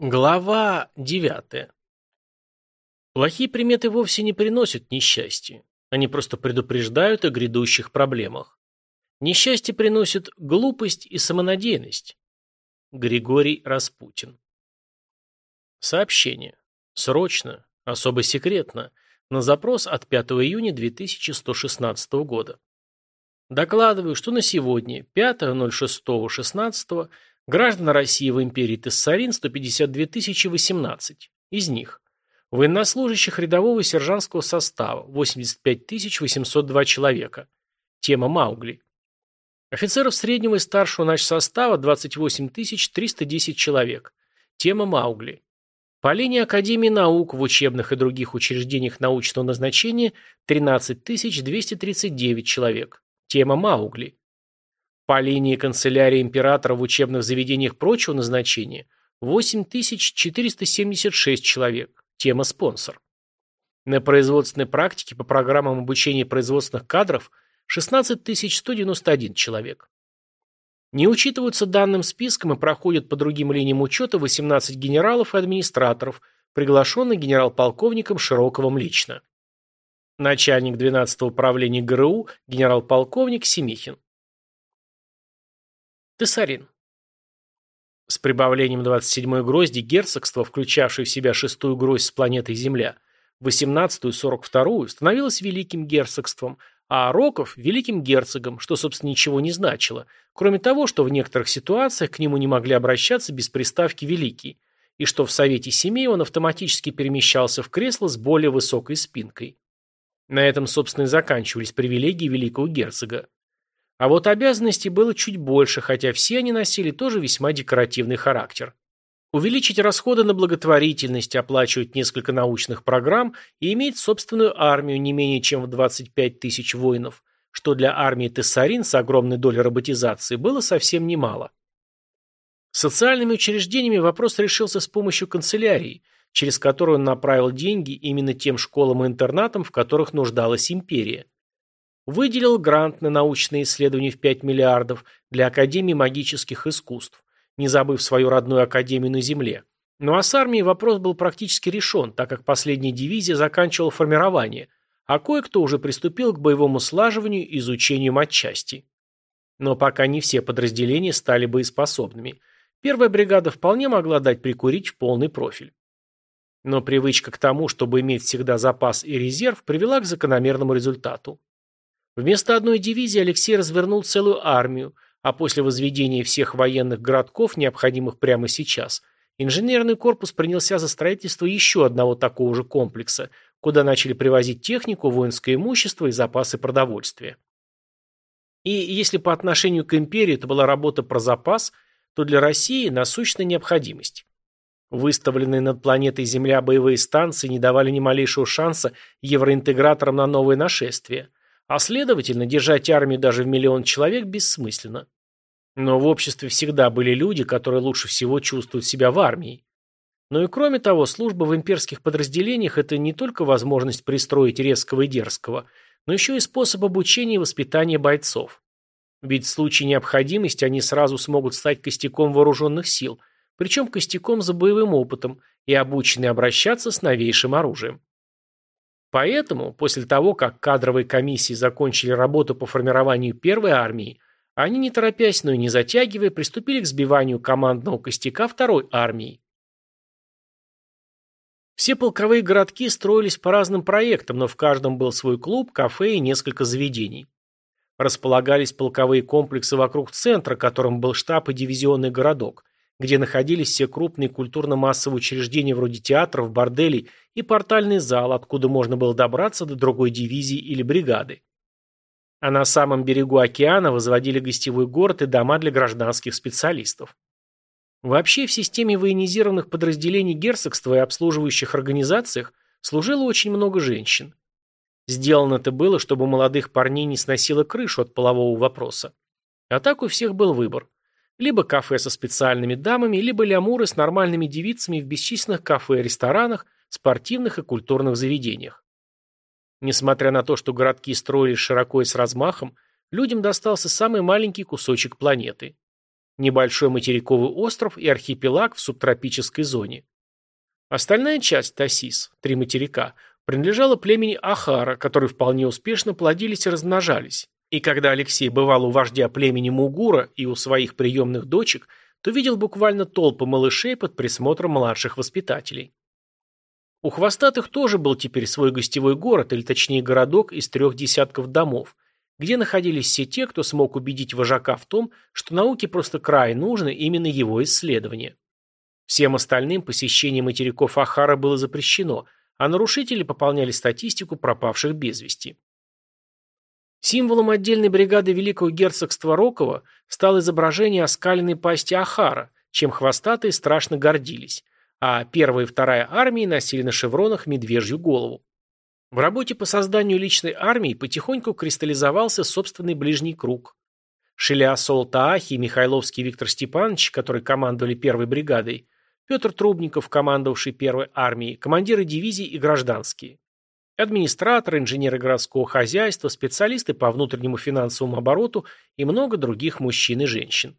Глава девятая. Плохие приметы вовсе не приносят несчастья. Они просто предупреждают о грядущих проблемах. Несчастье приносит глупость и самонадеянность. Григорий Распутин. Сообщение. Срочно, особо секретно, на запрос от 5 июня 2116 года. Докладываю, что на сегодня, 5.06.16, Граждан России в империи Тессарин 152 018. Из них военнослужащих рядового и сержантского состава 85 802 человека. Тема Маугли. Офицеров среднего и старшего начсостава 28 310 человек. Тема Маугли. По линии Академии наук в учебных и других учреждениях научного назначения 13 239 человек. Тема Маугли. По линии канцелярии императора в учебных заведениях прочего назначения 8476 человек. Тема спонсор. На производственной практике по программам обучения производственных кадров 16191 человек. Не учитываются данным списком и проходят по другим линиям учета 18 генералов и администраторов, приглашенных генерал-полковником Широковым лично. Начальник 12-го управления ГРУ генерал-полковник Семихин. Тессарин. С прибавлением 27-й грозди герцогство, включавшее в себя шестую гроздь с планетой Земля, 18-ю и 42-ю, становилось великим герцогством, а Роков – великим герцогом, что, собственно, ничего не значило, кроме того, что в некоторых ситуациях к нему не могли обращаться без приставки «великий», и что в Совете Семей он автоматически перемещался в кресло с более высокой спинкой. На этом, собственно, и заканчивались привилегии великого герцога. А вот обязанностей было чуть больше, хотя все они носили тоже весьма декоративный характер. Увеличить расходы на благотворительность, оплачивать несколько научных программ и иметь собственную армию не менее чем в 25 тысяч воинов, что для армии Тессарин с огромной долей роботизации было совсем немало. Социальными учреждениями вопрос решился с помощью канцелярии, через которую он направил деньги именно тем школам и интернатам, в которых нуждалась империя выделил грант на научные исследования в 5 миллиардов для Академии магических искусств, не забыв свою родную Академию на Земле. Ну а с армией вопрос был практически решен, так как последняя дивизия заканчивала формирование, а кое-кто уже приступил к боевому слаживанию и изучению матчасти. Но пока не все подразделения стали боеспособными. Первая бригада вполне могла дать прикурить в полный профиль. Но привычка к тому, чтобы иметь всегда запас и резерв, привела к закономерному результату. Вместо одной дивизии Алексей развернул целую армию, а после возведения всех военных городков, необходимых прямо сейчас, инженерный корпус принялся за строительство еще одного такого же комплекса, куда начали привозить технику, воинское имущество и запасы продовольствия. И если по отношению к империи это была работа про запас, то для России насущная необходимость. Выставленные над планетой Земля боевые станции не давали ни малейшего шанса евроинтеграторам на новое нашествие – а следовательно, держать армию даже в миллион человек бессмысленно. Но в обществе всегда были люди, которые лучше всего чувствуют себя в армии. Но и кроме того, служба в имперских подразделениях – это не только возможность пристроить резкого и дерзкого, но еще и способ обучения и воспитания бойцов. Ведь в случае необходимости они сразу смогут стать костяком вооруженных сил, причем костяком за боевым опытом и обучены обращаться с новейшим оружием. Поэтому, после того, как кадровые комиссии закончили работу по формированию первой армии, они, не торопясь, но и не затягивая, приступили к сбиванию командного костяка второй армии. Все полковые городки строились по разным проектам, но в каждом был свой клуб, кафе и несколько заведений. Располагались полковые комплексы вокруг центра, которым был штаб и дивизионный городок, где находились все крупные культурно-массовые учреждения вроде театров, борделей и портальный зал, откуда можно было добраться до другой дивизии или бригады. А на самом берегу океана возводили гостевой город и дома для гражданских специалистов. Вообще в системе военизированных подразделений герцогства и обслуживающих организациях служило очень много женщин. Сделано это было, чтобы молодых парней не сносило крышу от полового вопроса. А так у всех был выбор. Либо кафе со специальными дамами, либо лямуры с нормальными девицами в бесчисленных кафе, ресторанах, спортивных и культурных заведениях. Несмотря на то, что городки строились широко и с размахом, людям достался самый маленький кусочек планеты. небольшой материковый остров и архипелаг в субтропической зоне. Остальная часть Тасис, три материка, принадлежала племени Ахара, которые вполне успешно плодились и размножались. И когда Алексей бывал у вождя племени Мугура и у своих приемных дочек, то видел буквально толпы малышей под присмотром младших воспитателей. У хвостатых тоже был теперь свой гостевой город, или точнее городок из трех десятков домов, где находились все те, кто смог убедить вожака в том, что науке просто край нужно именно его исследование. Всем остальным посещение материков Ахара было запрещено, а нарушители пополняли статистику пропавших без вести. Символом отдельной бригады Великого герцогства Рокова стало изображение оскаленной пасти Ахара, чем хвостатые страшно гордились, а первая и вторая армии носили на шевронах медвежью голову. В работе по созданию личной армии потихоньку кристаллизовался собственный ближний круг. Шиля Солтаахи и Михайловский Виктор Степанович, которые командовали первой бригадой, Петр Трубников, командовавший первой армией, командиры дивизий и гражданские. Администраторы, инженеры городского хозяйства, специалисты по внутреннему финансовому обороту и много других мужчин и женщин.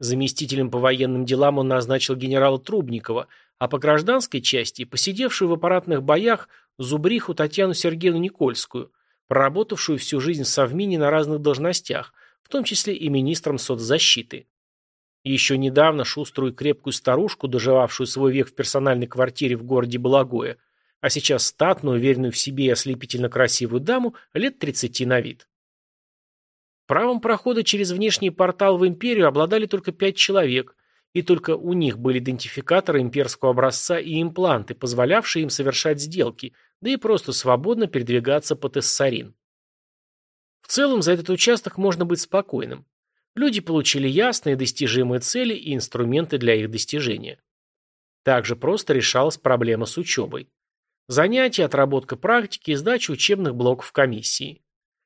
Заместителем по военным делам он назначил генерала Трубникова, а по гражданской части – посидевшую в аппаратных боях зубриху Татьяну Сергеевну Никольскую, проработавшую всю жизнь в Совмине на разных должностях, в том числе и министром соцзащиты. Еще недавно шуструю и крепкую старушку, доживавшую свой век в персональной квартире в городе Балагое, а сейчас статную, уверенную в себе и ослепительно красивую даму лет 30 на вид. Правом прохода через внешний портал в империю обладали только пять человек, и только у них были идентификаторы имперского образца и импланты, позволявшие им совершать сделки, да и просто свободно передвигаться по Тессарин. В целом, за этот участок можно быть спокойным. Люди получили ясные достижимые цели и инструменты для их достижения. Также просто решалась проблема с учебой. Занятия, отработка практики и сдача учебных блоков комиссии.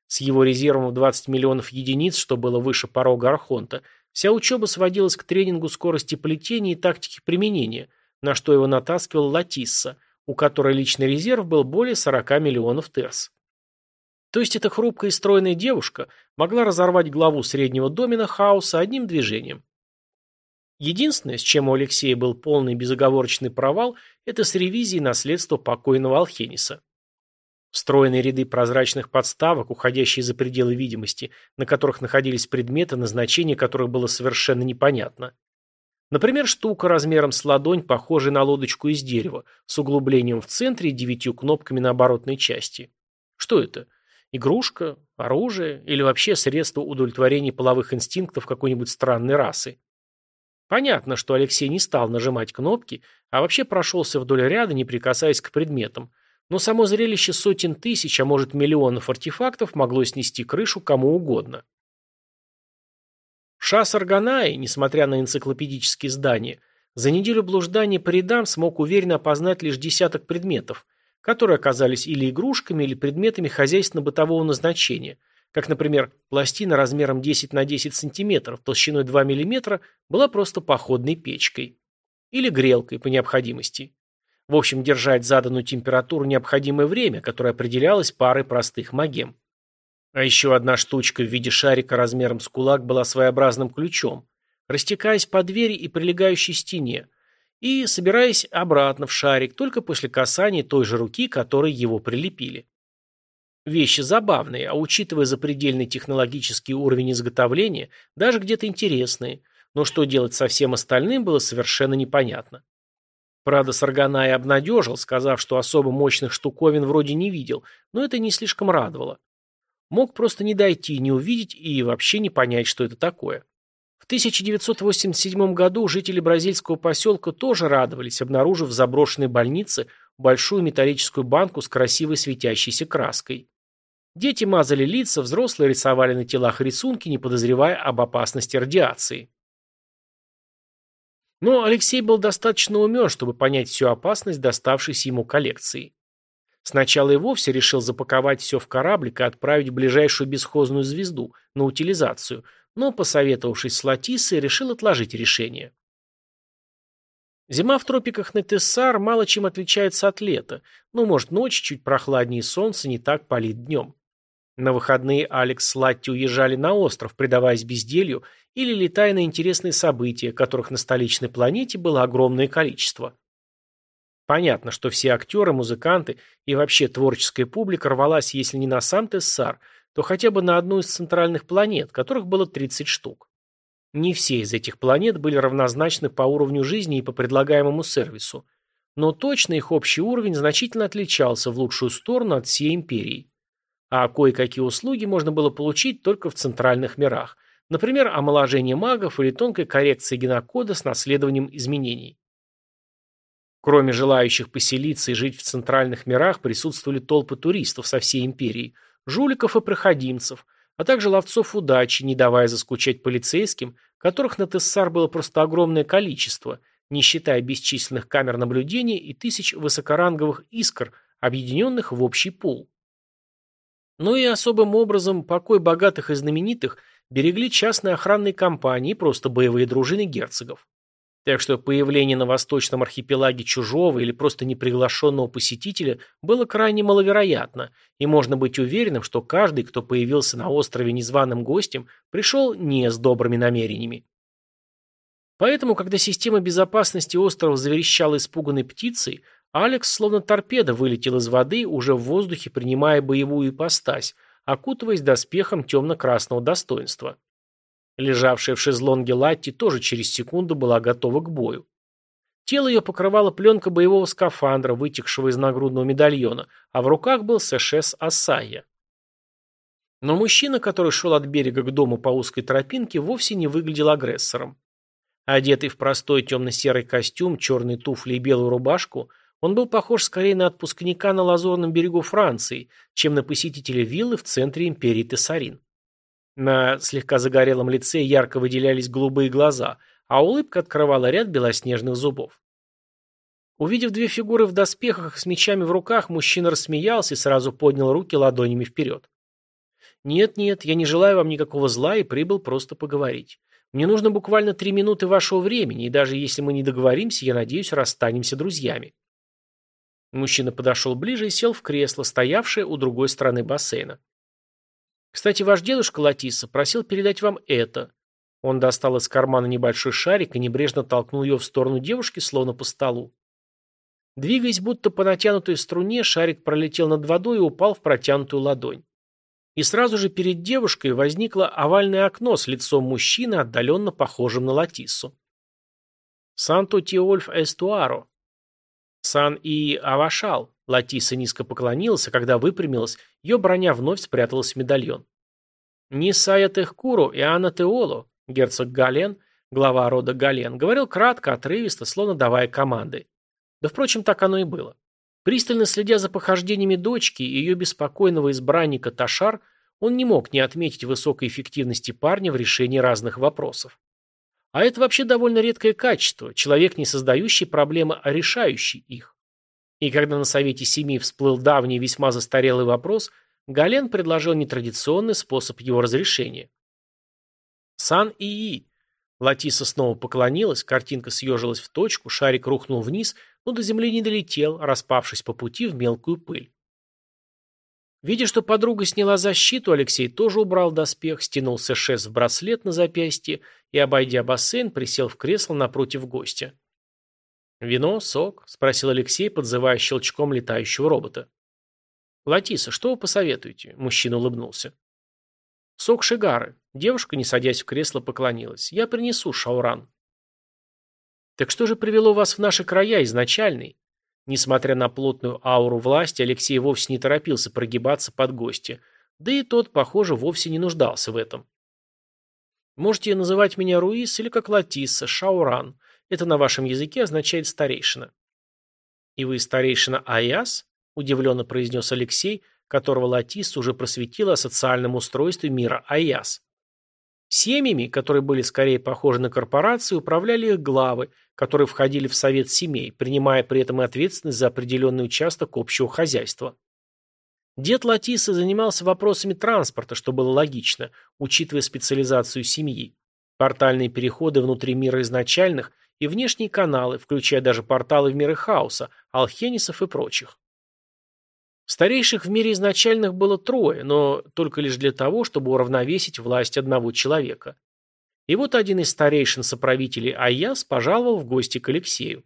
С его резервом в 20 миллионов единиц, что было выше порога Архонта, вся учеба сводилась к тренингу скорости плетения и тактики применения, на что его натаскивал Латисса, у которой личный резерв был более 40 миллионов терс. То есть эта хрупкая и стройная девушка могла разорвать главу среднего домена хаоса одним движением. Единственное, с чем у Алексея был полный безоговорочный провал, это с ревизией наследства покойного Алхениса. Встроенные ряды прозрачных подставок, уходящие за пределы видимости, на которых находились предметы, назначение которых было совершенно непонятно. Например, штука размером с ладонь, похожая на лодочку из дерева, с углублением в центре и девятью кнопками на оборотной части. Что это? Игрушка, оружие или вообще средство удовлетворения половых инстинктов какой-нибудь странной расы. Понятно, что Алексей не стал нажимать кнопки, а вообще прошелся вдоль ряда, не прикасаясь к предметам. Но само зрелище сотен тысяч, а может миллионов артефактов могло снести крышу кому угодно. Шас Арганаи, несмотря на энциклопедические здания, за неделю блуждания по рядам смог уверенно опознать лишь десяток предметов, которые оказались или игрушками, или предметами хозяйственно-бытового назначения, как, например, пластина размером 10 на 10 сантиметров, толщиной 2 мм, была просто походной печкой. Или грелкой по необходимости. В общем, держать заданную температуру необходимое время, которое определялось парой простых магем. А еще одна штучка в виде шарика размером с кулак была своеобразным ключом, растекаясь по двери и прилегающей стене, и собираясь обратно в шарик только после касания той же руки, которой его прилепили. Вещи забавные, а учитывая запредельный технологический уровень изготовления, даже где-то интересные, но что делать со всем остальным было совершенно непонятно. Правда, Сарганай обнадежил, сказав, что особо мощных штуковин вроде не видел, но это не слишком радовало. Мог просто не дойти, не увидеть и вообще не понять, что это такое. В 1987 году жители бразильского поселка тоже радовались, обнаружив в заброшенной больнице большую металлическую банку с красивой светящейся краской. Дети мазали лица, взрослые рисовали на телах рисунки, не подозревая об опасности радиации. Но Алексей был достаточно умен, чтобы понять всю опасность доставшейся ему коллекции. Сначала и вовсе решил запаковать все в кораблик и отправить в ближайшую бесхозную звезду на утилизацию – но, посоветовавшись с Латиссой, решил отложить решение. Зима в тропиках Нетессар мало чем отличается от лета, но, может, ночь чуть прохладнее солнце не так палит днем. На выходные Алекс с Латти уезжали на остров, предаваясь безделью или летая на интересные события, которых на столичной планете было огромное количество. Понятно, что все актеры, музыканты и вообще творческая публика рвалась, если не на сам Тессар, то хотя бы на одну из центральных планет, которых было 30 штук. Не все из этих планет были равнозначны по уровню жизни и по предлагаемому сервису, но точно их общий уровень значительно отличался в лучшую сторону от всей империи. А кое-какие услуги можно было получить только в центральных мирах, например, омоложение магов или тонкой коррекции генокода с наследованием изменений. Кроме желающих поселиться и жить в центральных мирах, присутствовали толпы туристов со всей империи, жуликов и проходимцев, а также ловцов удачи, не давая заскучать полицейским, которых на Тессар было просто огромное количество, не считая бесчисленных камер наблюдения и тысяч высокоранговых искр, объединенных в общий пул. Ну и особым образом покой богатых и знаменитых берегли частные охранные компании и просто боевые дружины герцогов. Так что появление на восточном архипелаге чужого или просто неприглашенного посетителя было крайне маловероятно, и можно быть уверенным, что каждый, кто появился на острове незваным гостем, пришел не с добрыми намерениями. Поэтому, когда система безопасности острова заверещала испуганной птицей, Алекс, словно торпеда, вылетел из воды, уже в воздухе принимая боевую ипостась, окутываясь доспехом темно-красного достоинства. Лежавшая в шезлонге Латти тоже через секунду была готова к бою. Тело ее покрывала пленка боевого скафандра, вытекшего из нагрудного медальона, а в руках был сэшес Асайя. Но мужчина, который шел от берега к дому по узкой тропинке, вовсе не выглядел агрессором. Одетый в простой темно-серый костюм, черные туфли и белую рубашку, он был похож скорее на отпускника на лазурном берегу Франции, чем на посетителя виллы в центре империи Тессарин. На слегка загорелом лице ярко выделялись голубые глаза, а улыбка открывала ряд белоснежных зубов. Увидев две фигуры в доспехах с мечами в руках, мужчина рассмеялся и сразу поднял руки ладонями вперед. «Нет-нет, я не желаю вам никакого зла и прибыл просто поговорить. Мне нужно буквально три минуты вашего времени, и даже если мы не договоримся, я надеюсь, расстанемся друзьями». Мужчина подошел ближе и сел в кресло, стоявшее у другой стороны бассейна. Кстати, ваш дедушка Латиса просил передать вам это. Он достал из кармана небольшой шарик и небрежно толкнул ее в сторону девушки, словно по столу. Двигаясь будто по натянутой струне, шарик пролетел над водой и упал в протянутую ладонь. И сразу же перед девушкой возникло овальное окно с лицом мужчины, отдаленно похожим на Латису. «Санто Тиольф Эстуаро». «Сан и Авашал», Латиса низко поклонилась, а когда выпрямилась, ее броня вновь спряталась в медальон. Нисая Техкуру и Анна Теоло, герцог Гален, глава рода Гален, говорил кратко, отрывисто, словно давая команды. Да, впрочем, так оно и было. Пристально следя за похождениями дочки и ее беспокойного избранника Ташар, он не мог не отметить высокой эффективности парня в решении разных вопросов. А это вообще довольно редкое качество, человек не создающий проблемы, а решающий их. И когда на совете семьи всплыл давний весьма застарелый вопрос, Гален предложил нетрадиционный способ его разрешения. Сан ии. Латиса снова поклонилась, картинка съежилась в точку, шарик рухнул вниз, но до земли не долетел, распавшись по пути в мелкую пыль. Видя, что подруга сняла защиту, Алексей тоже убрал доспех, стянул сэшес в браслет на запястье и, обойдя бассейн, присел в кресло напротив гостя. «Вино? Сок?» – спросил Алексей, подзывая щелчком летающего робота. «Латиса, что вы посоветуете?» – мужчина улыбнулся. «Сок Шигары». Девушка, не садясь в кресло, поклонилась. «Я принесу, Шауран». «Так что же привело вас в наши края, изначальный?» Несмотря на плотную ауру власти, Алексей вовсе не торопился прогибаться под гостя. Да и тот, похоже, вовсе не нуждался в этом. «Можете называть меня Руис или как Латиса, Шауран. Это на вашем языке означает «старейшина». «И вы старейшина Аяс?» – удивленно произнес Алексей, которого Латис уже просветила о социальном устройстве мира Аяс. Семьями, которые были скорее похожи на корпорации, управляли их главы, которые входили в совет семей, принимая при этом и ответственность за определенный участок общего хозяйства. Дед Латиса занимался вопросами транспорта, что было логично, учитывая специализацию семьи. Портальные переходы внутри мира изначальных и внешние каналы, включая даже порталы в миры хаоса, алхенисов и прочих. Старейших в мире изначальных было трое, но только лишь для того, чтобы уравновесить власть одного человека. И вот один из старейшин-соправителей Аяс пожаловал в гости к Алексею.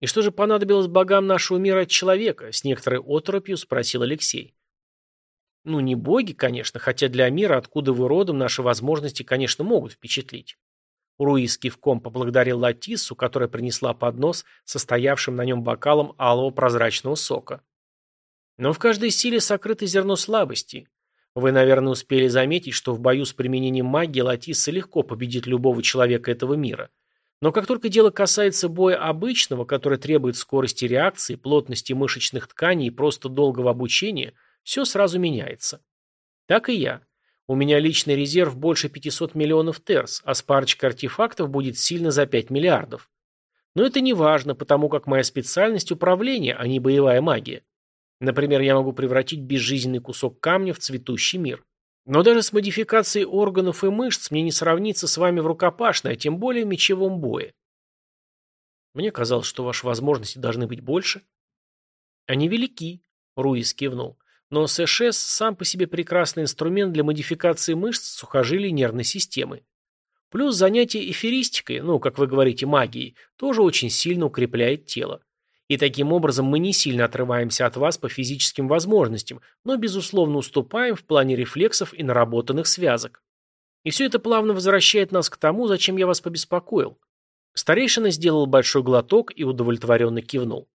«И что же понадобилось богам нашего мира от человека?» – с некоторой оторопью спросил Алексей. «Ну, не боги, конечно, хотя для мира, откуда вы родом, наши возможности, конечно, могут впечатлить». Руис кивком поблагодарил Латиссу, которая принесла поднос состоявшим на нем бокалом алого прозрачного сока. Но в каждой силе сокрыто зерно слабости. Вы, наверное, успели заметить, что в бою с применением магии Латисса легко победит любого человека этого мира – но как только дело касается боя обычного, который требует скорости реакции, плотности мышечных тканей и просто долгого обучения, все сразу меняется. Так и я. У меня личный резерв больше 500 миллионов терс, а с парочкой артефактов будет сильно за 5 миллиардов. Но это не важно, потому как моя специальность – управление, а не боевая магия. Например, я могу превратить безжизненный кусок камня в цветущий мир. Но даже с модификацией органов и мышц мне не сравниться с вами в рукопашной, а тем более в мечевом бое. Мне казалось, что ваши возможности должны быть больше. Они велики, Руис кивнул. Но СШС сам по себе прекрасный инструмент для модификации мышц, сухожилий нервной системы. Плюс занятие эфиристикой, ну, как вы говорите, магией, тоже очень сильно укрепляет тело. И таким образом мы не сильно отрываемся от вас по физическим возможностям, но, безусловно, уступаем в плане рефлексов и наработанных связок. И все это плавно возвращает нас к тому, зачем я вас побеспокоил. Старейшина сделал большой глоток и удовлетворенно кивнул.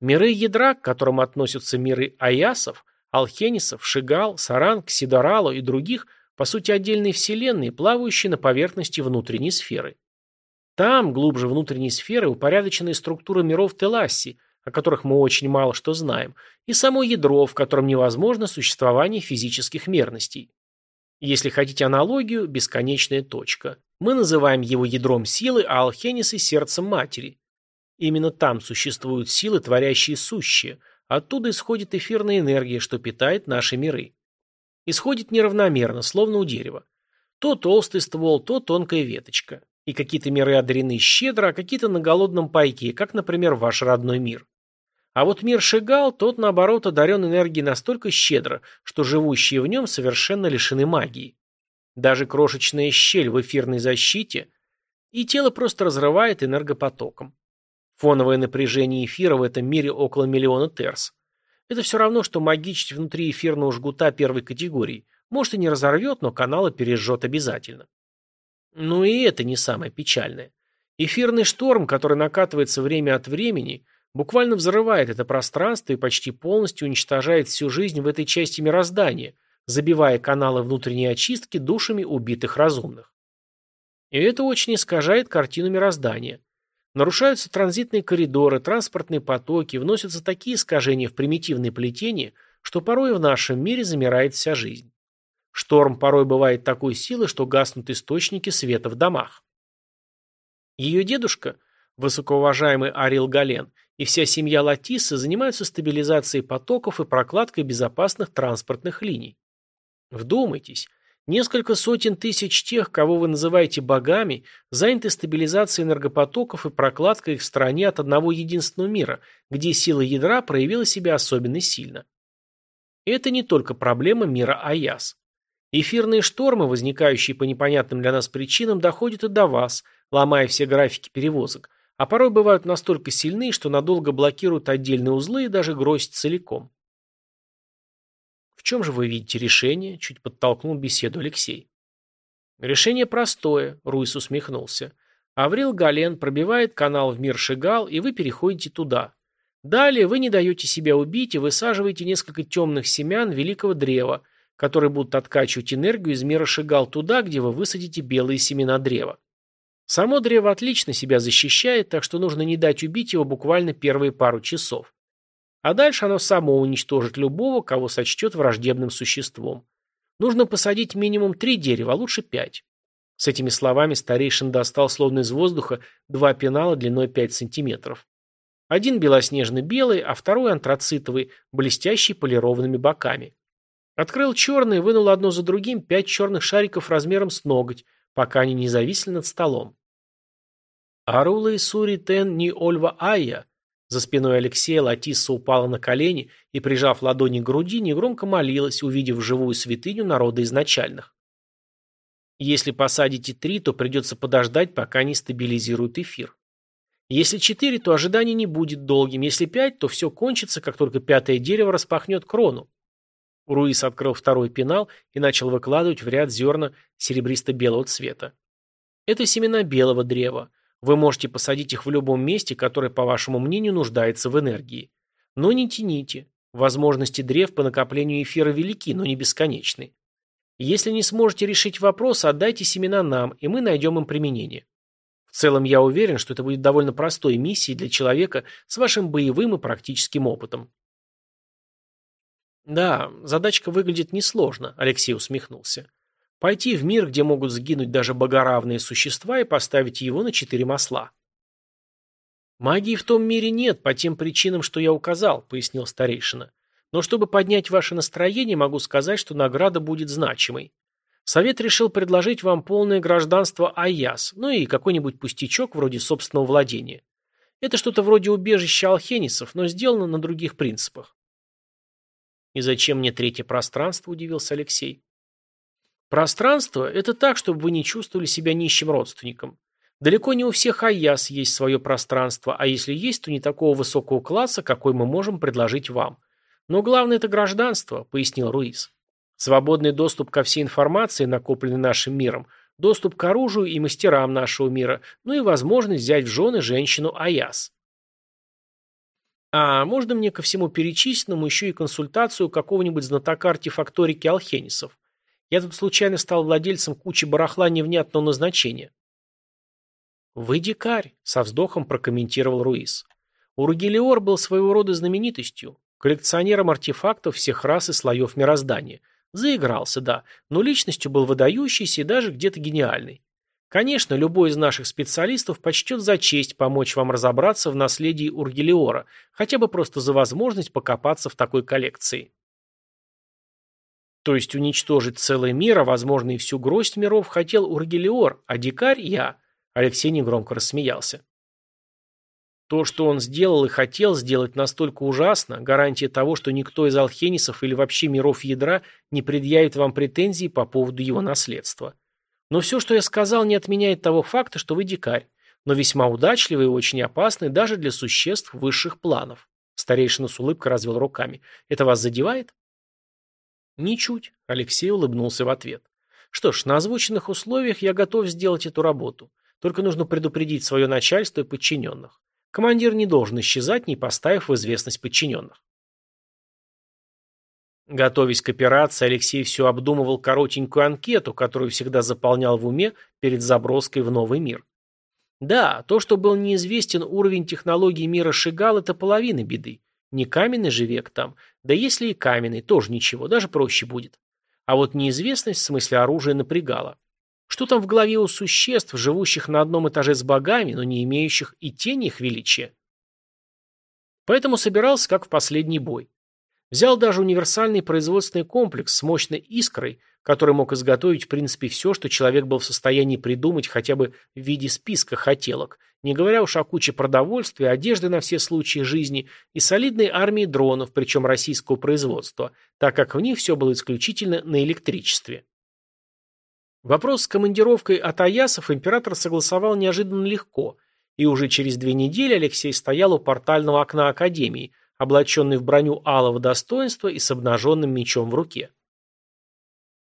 Миры ядра, к которым относятся миры Аясов, Алхенисов, Шигал, Саран, Ксидорало и других, по сути отдельные вселенные, плавающие на поверхности внутренней сферы. Там, глубже внутренней сферы, упорядоченные структуры миров Теласси, о которых мы очень мало что знаем, и само ядро, в котором невозможно существование физических мерностей. Если хотите аналогию, бесконечная точка. Мы называем его ядром силы, а Алхенисы – сердцем матери. Именно там существуют силы, творящие сущее. Оттуда исходит эфирная энергия, что питает наши миры. Исходит неравномерно, словно у дерева. То толстый ствол, то тонкая веточка. И какие-то миры одарены щедро, а какие-то на голодном пайке, как, например, ваш родной мир. А вот мир Шигал, тот, наоборот, одарен энергией настолько щедро, что живущие в нем совершенно лишены магии. Даже крошечная щель в эфирной защите, и тело просто разрывает энергопотоком. Фоновое напряжение эфира в этом мире около миллиона терс. Это все равно, что магичить внутри эфирного жгута первой категории. Может и не разорвет, но каналы пережжет обязательно. Но и это не самое печальное. Эфирный шторм, который накатывается время от времени, буквально взрывает это пространство и почти полностью уничтожает всю жизнь в этой части мироздания, забивая каналы внутренней очистки душами убитых разумных. И это очень искажает картину мироздания. Нарушаются транзитные коридоры, транспортные потоки, вносятся такие искажения в примитивные плетения, что порой в нашем мире замирает вся жизнь. Шторм порой бывает такой силы, что гаснут источники света в домах. Ее дедушка, высокоуважаемый Арил Гален, и вся семья Латисы занимаются стабилизацией потоков и прокладкой безопасных транспортных линий. Вдумайтесь, несколько сотен тысяч тех, кого вы называете богами, заняты стабилизацией энергопотоков и прокладкой их в стороне от одного единственного мира, где сила ядра проявила себя особенно сильно. Это не только проблема мира Аяс. Эфирные штормы, возникающие по непонятным для нас причинам, доходят и до вас, ломая все графики перевозок, а порой бывают настолько сильны, что надолго блокируют отдельные узлы и даже гроздь целиком. «В чем же вы видите решение?» – чуть подтолкнул беседу Алексей. «Решение простое», – Руис усмехнулся. «Аврил Гален пробивает канал в мир Шигал, и вы переходите туда. Далее вы не даете себя убить и высаживаете несколько темных семян великого древа, которые будут откачивать энергию из мира Шигал туда, где вы высадите белые семена древа. Само древо отлично себя защищает, так что нужно не дать убить его буквально первые пару часов. А дальше оно само уничтожит любого, кого сочтет враждебным существом. Нужно посадить минимум три дерева, а лучше пять. С этими словами старейшин достал словно из воздуха два пенала длиной 5 сантиметров. Один белоснежно-белый, а второй антрацитовый, блестящий полированными боками. Открыл черный и вынул одно за другим пять черных шариков размером с ноготь, пока они не зависли над столом. «Арула и Сури Тен Ни Ольва Айя», За спиной Алексея Латисса упала на колени и, прижав ладони к груди, негромко молилась, увидев живую святыню народа изначальных. Если посадите три, то придется подождать, пока они стабилизируют эфир. Если четыре, то ожидание не будет долгим. Если пять, то все кончится, как только пятое дерево распахнет крону. Руис открыл второй пенал и начал выкладывать в ряд зерна серебристо-белого цвета. Это семена белого древа. Вы можете посадить их в любом месте, которое, по вашему мнению, нуждается в энергии. Но не тяните. Возможности древ по накоплению эфира велики, но не бесконечны. Если не сможете решить вопрос, отдайте семена нам, и мы найдем им применение. В целом я уверен, что это будет довольно простой миссией для человека с вашим боевым и практическим опытом. Да, задачка выглядит несложно, Алексей усмехнулся. Пойти в мир, где могут сгинуть даже богоравные существа, и поставить его на четыре масла. Магии в том мире нет, по тем причинам, что я указал, пояснил старейшина. Но чтобы поднять ваше настроение, могу сказать, что награда будет значимой. Совет решил предложить вам полное гражданство Аяс, ну и какой-нибудь пустячок вроде собственного владения. Это что-то вроде убежища алхенисов, но сделано на других принципах. «И зачем мне третье пространство?» – удивился Алексей. «Пространство – это так, чтобы вы не чувствовали себя нищим родственником. Далеко не у всех Аяс есть свое пространство, а если есть, то не такого высокого класса, какой мы можем предложить вам. Но главное – это гражданство», – пояснил Руис. Свободный доступ ко всей информации, накопленной нашим миром, доступ к оружию и мастерам нашего мира, ну и возможность взять в жены женщину Аяс. А можно мне ко всему перечисленному еще и консультацию какого-нибудь знатока артефакторики алхенисов? Я тут случайно стал владельцем кучи барахла невнятного назначения. «Вы дикарь», — со вздохом прокомментировал Руис. Ургелиор был своего рода знаменитостью, коллекционером артефактов всех рас и слоев мироздания. Заигрался, да, но личностью был выдающийся и даже где-то гениальный. Конечно, любой из наших специалистов почтет за честь помочь вам разобраться в наследии Ургелиора, хотя бы просто за возможность покопаться в такой коллекции. То есть уничтожить целый мир, а возможно и всю гроздь миров, хотел Ургелиор, а дикарь я. Алексей негромко рассмеялся. То, что он сделал и хотел сделать, настолько ужасно, гарантия того, что никто из алхенисов или вообще миров ядра не предъявит вам претензий по поводу его наследства. Но все, что я сказал, не отменяет того факта, что вы дикарь, но весьма удачливый и очень опасный даже для существ высших планов. Старейшина с улыбкой развел руками. Это вас задевает? Ничуть, Алексей улыбнулся в ответ. Что ж, на озвученных условиях я готов сделать эту работу. Только нужно предупредить свое начальство и подчиненных. Командир не должен исчезать, не поставив в известность подчиненных. Готовясь к операции, Алексей все обдумывал коротенькую анкету, которую всегда заполнял в уме перед заброской в новый мир. Да, то, что был неизвестен уровень технологий мира Шигал, это половина беды. Не каменный же век там. Да если и каменный, тоже ничего, даже проще будет. А вот неизвестность в смысле оружия напрягала. Что там в голове у существ, живущих на одном этаже с богами, но не имеющих и тени их величия? Поэтому собирался как в последний бой. Взял даже универсальный производственный комплекс с мощной искрой, который мог изготовить в принципе все, что человек был в состоянии придумать хотя бы в виде списка хотелок, не говоря уж о куче продовольствия, одежды на все случаи жизни и солидной армии дронов, причем российского производства, так как в них все было исключительно на электричестве. Вопрос с командировкой от Аясов император согласовал неожиданно легко, и уже через две недели Алексей стоял у портального окна Академии, облаченный в броню алого достоинства и с обнаженным мечом в руке.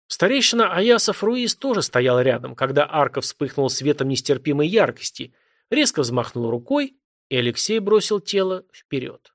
Старейшина Аясов Руис тоже стоял рядом, когда арка вспыхнула светом нестерпимой яркости, резко взмахнул рукой, и Алексей бросил тело вперед.